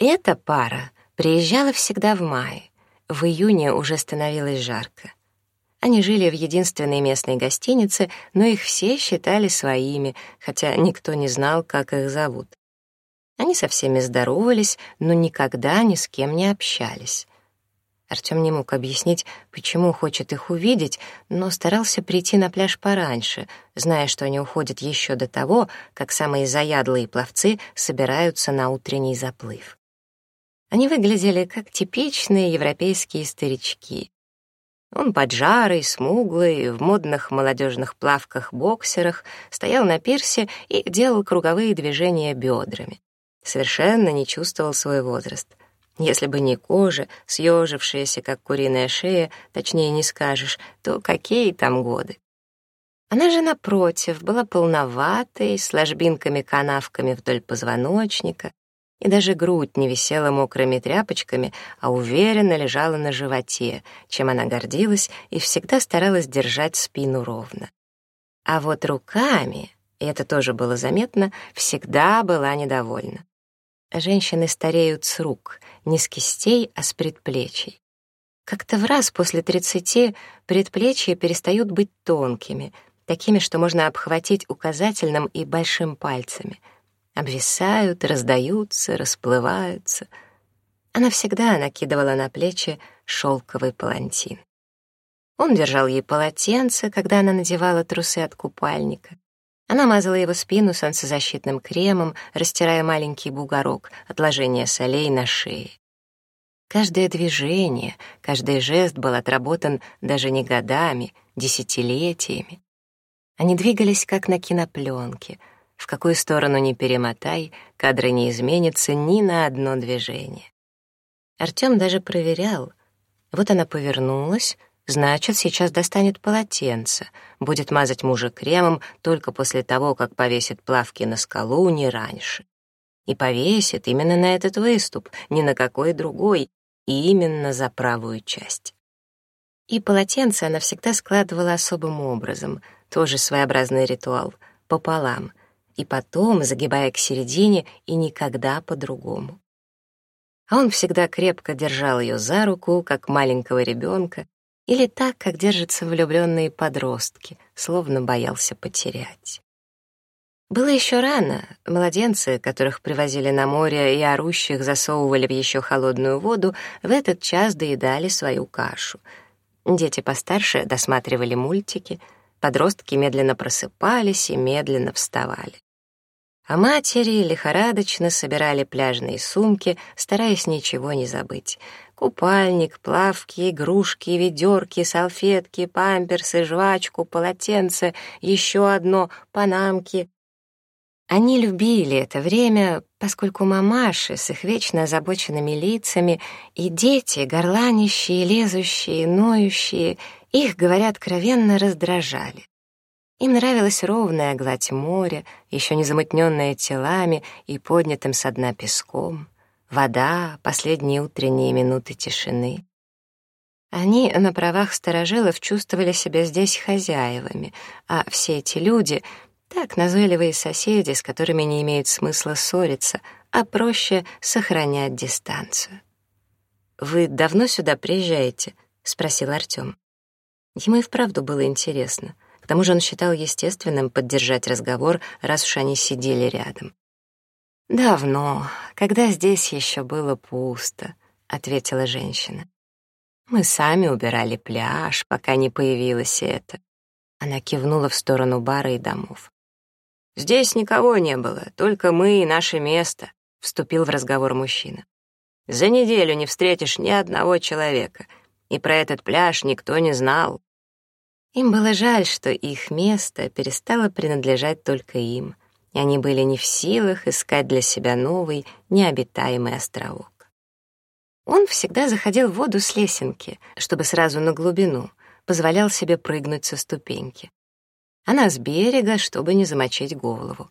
Эта пара приезжала всегда в мае. В июне уже становилось жарко. Они жили в единственной местной гостинице, но их все считали своими, хотя никто не знал, как их зовут. Они со всеми здоровались, но никогда ни с кем не общались. Артём не мог объяснить, почему хочет их увидеть, но старался прийти на пляж пораньше, зная, что они уходят еще до того, как самые заядлые пловцы собираются на утренний заплыв. Они выглядели как типичные европейские старички. Он поджарый, смуглый, в модных молодежных плавках-боксерах, стоял на пирсе и делал круговые движения бедрами. Совершенно не чувствовал свой возраст. Если бы не кожа, съежившаяся, как куриная шея, точнее не скажешь, то какие там годы? Она же, напротив, была полноватой, с ложбинками-канавками вдоль позвоночника, и даже грудь не висела мокрыми тряпочками, а уверенно лежала на животе, чем она гордилась и всегда старалась держать спину ровно. А вот руками, и это тоже было заметно, всегда была недовольна. Женщины стареют с рук, не с кистей, а с предплечий. Как-то в раз после тридцати предплечья перестают быть тонкими, такими, что можно обхватить указательным и большим пальцами — обвисают, раздаются, расплываются. Она всегда накидывала на плечи шелковый палантин. Он держал ей полотенце, когда она надевала трусы от купальника. Она мазала его спину солнцезащитным кремом, растирая маленький бугорок, отложение солей на шее. Каждое движение, каждый жест был отработан даже не годами, десятилетиями. Они двигались как на кинопленке — в какую сторону ни перемотай, кадры не изменятся ни на одно движение. Артём даже проверял. Вот она повернулась, значит, сейчас достанет полотенце, будет мазать мужа кремом только после того, как повесит плавки на скалу, не раньше. И повесит именно на этот выступ, не на какой другой, и именно за правую часть. И полотенце она всегда складывала особым образом, тоже своеобразный ритуал, пополам, и потом, загибая к середине, и никогда по-другому. А он всегда крепко держал ее за руку, как маленького ребенка, или так, как держатся влюбленные подростки, словно боялся потерять. Было еще рано. Младенцы, которых привозили на море и орущих засовывали в еще холодную воду, в этот час доедали свою кашу. Дети постарше досматривали мультики, подростки медленно просыпались и медленно вставали а матери лихорадочно собирали пляжные сумки, стараясь ничего не забыть. Купальник, плавки, игрушки, ведерки, салфетки, памперсы, жвачку, полотенце, еще одно, панамки. Они любили это время, поскольку мамаши с их вечно озабоченными лицами и дети, горланищие, лезущие, ноющие, их, говорят, откровенно раздражали. Им нравилась ровная гладь моря, еще не замутненная телами и поднятым со дна песком, вода, последние утренние минуты тишины. Они на правах старожилов чувствовали себя здесь хозяевами, а все эти люди — так назойливые соседи, с которыми не имеет смысла ссориться, а проще сохранять дистанцию. «Вы давно сюда приезжаете?» — спросил Артём. Ему и вправду было интересно — Тому же он считал естественным поддержать разговор, раз уж они сидели рядом. «Давно, когда здесь еще было пусто», — ответила женщина. «Мы сами убирали пляж, пока не появилось это». Она кивнула в сторону бара и домов. «Здесь никого не было, только мы и наше место», — вступил в разговор мужчина. «За неделю не встретишь ни одного человека, и про этот пляж никто не знал». Им было жаль, что их место перестало принадлежать только им, и они были не в силах искать для себя новый, необитаемый островок. Он всегда заходил в воду с лесенки, чтобы сразу на глубину, позволял себе прыгнуть со ступеньки. А она с берега, чтобы не замочить голову.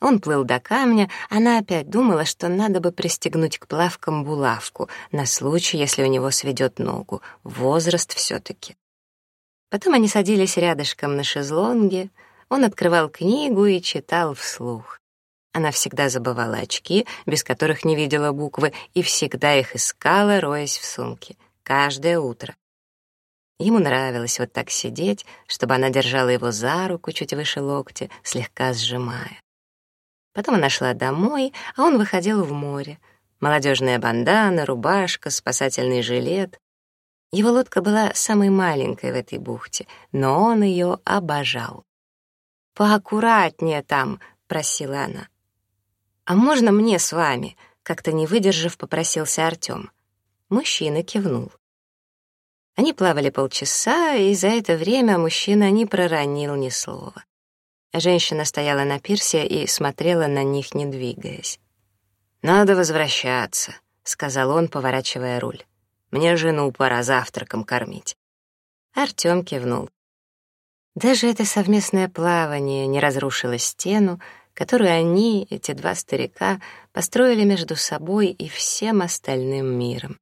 Он плыл до камня, она опять думала, что надо бы пристегнуть к плавкам булавку на случай, если у него сведет ногу. Возраст все таки Потом они садились рядышком на шезлонге, он открывал книгу и читал вслух. Она всегда забывала очки, без которых не видела буквы, и всегда их искала, роясь в сумке, каждое утро. Ему нравилось вот так сидеть, чтобы она держала его за руку чуть выше локтя, слегка сжимая. Потом она шла домой, а он выходил в море. Молодежная бандана, рубашка, спасательный жилет. Его лодка была самой маленькой в этой бухте, но он ее обожал. «Поаккуратнее там», — просила она. «А можно мне с вами?» — как-то не выдержав, попросился Артем. Мужчина кивнул. Они плавали полчаса, и за это время мужчина не проронил ни слова. Женщина стояла на пирсе и смотрела на них, не двигаясь. «Надо возвращаться», — сказал он, поворачивая руль. Мне жену пора завтраком кормить. Артём кивнул. Даже это совместное плавание не разрушило стену, которую они, эти два старика, построили между собой и всем остальным миром.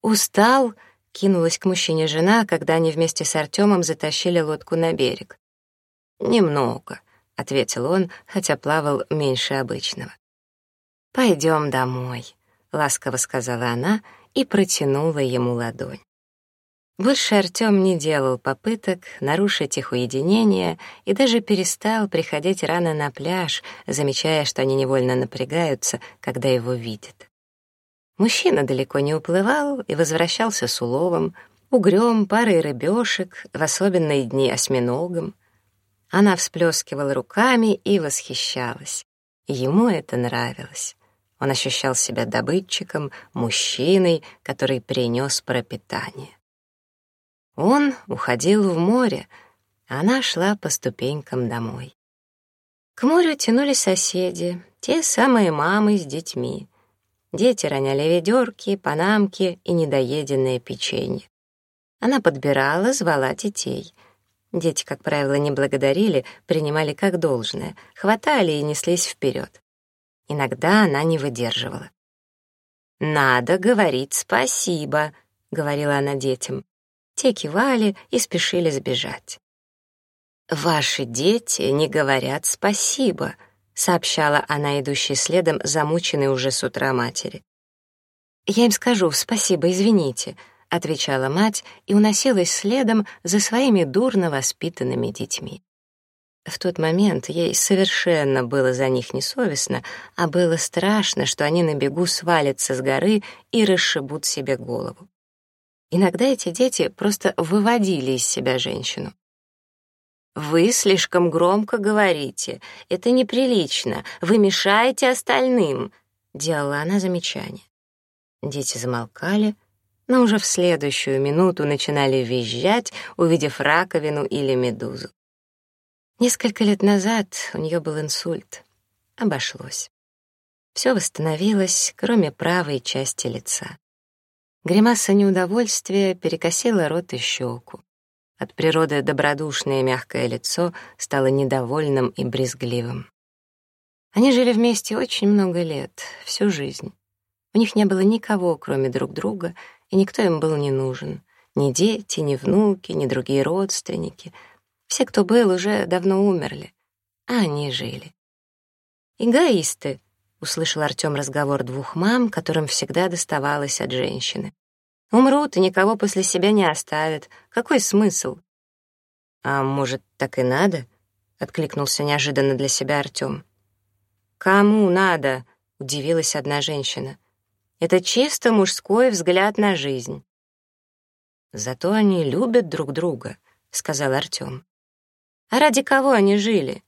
«Устал?» — кинулась к мужчине жена, когда они вместе с Артёмом затащили лодку на берег. «Немного», — ответил он, хотя плавал меньше обычного. «Пойдём домой», — ласково сказала она, — и протянула ему ладонь. Больше Артём не делал попыток нарушить их уединение и даже перестал приходить рано на пляж, замечая, что они невольно напрягаются, когда его видят. Мужчина далеко не уплывал и возвращался с уловом, угрём, парой рыбёшек, в особенные дни осьминогом. Она всплескивала руками и восхищалась. Ему это нравилось. Он ощущал себя добытчиком, мужчиной, который принес пропитание. Он уходил в море, а она шла по ступенькам домой. К морю тянули соседи, те самые мамы с детьми. Дети роняли ведерки, панамки и недоеденное печенье. Она подбирала, звала детей. Дети, как правило, не благодарили, принимали как должное, хватали и неслись вперед. Иногда она не выдерживала. «Надо говорить спасибо», — говорила она детям. Те кивали и спешили сбежать. «Ваши дети не говорят спасибо», — сообщала она идущей следом замученной уже с утра матери. «Я им скажу спасибо, извините», — отвечала мать и уносилась следом за своими дурно воспитанными детьми. В тот момент ей совершенно было за них не совестно, а было страшно, что они на бегу свалятся с горы и расшибут себе голову. Иногда эти дети просто выводили из себя женщину. «Вы слишком громко говорите. Это неприлично. Вы мешаете остальным», — делала она замечание. Дети замолкали, но уже в следующую минуту начинали визжать, увидев раковину или медузу. Несколько лет назад у нее был инсульт. Обошлось. Всё восстановилось, кроме правой части лица. Гримаса неудовольствия перекосила рот и щёку. От природы добродушное мягкое лицо стало недовольным и брезгливым. Они жили вместе очень много лет, всю жизнь. У них не было никого, кроме друг друга, и никто им был не нужен. Ни дети, ни внуки, ни другие родственники, все, кто был, уже давно умерли, а они жили. «Эгоисты», — услышал Артём разговор двух мам, которым всегда доставалось от женщины. «Умрут и никого после себя не оставят. Какой смысл?» «А может, так и надо?» — откликнулся неожиданно для себя Артём. «Кому надо?» — удивилась одна женщина. «Это чисто мужской взгляд на жизнь». «Зато они любят друг друга», — сказал Артём. Ради кого они жили?»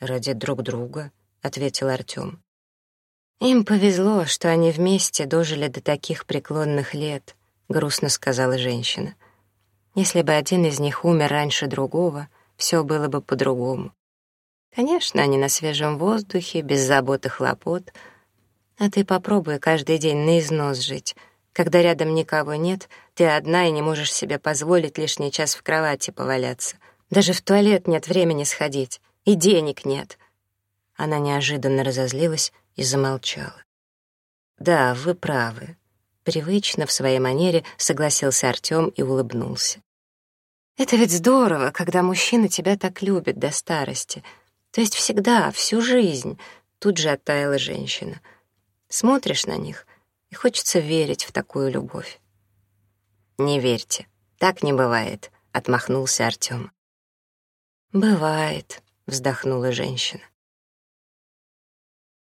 «Ради друг друга», — ответил Артём. «Им повезло, что они вместе дожили до таких преклонных лет», — грустно сказала женщина. «Если бы один из них умер раньше другого, все было бы по-другому. Конечно, они на свежем воздухе, без забот и хлопот. А ты попробуй каждый день на износ жить. Когда рядом никого нет, ты одна и не можешь себе позволить лишний час в кровати поваляться». Даже в туалет нет времени сходить, и денег нет». Она неожиданно разозлилась и замолчала. «Да, вы правы», — привычно в своей манере согласился Артём и улыбнулся. «Это ведь здорово, когда мужчина тебя так любит до старости. То есть всегда, всю жизнь», — тут же оттаяла женщина. «Смотришь на них, и хочется верить в такую любовь». «Не верьте, так не бывает», — отмахнулся Артём. «Бывает», — вздохнула женщина.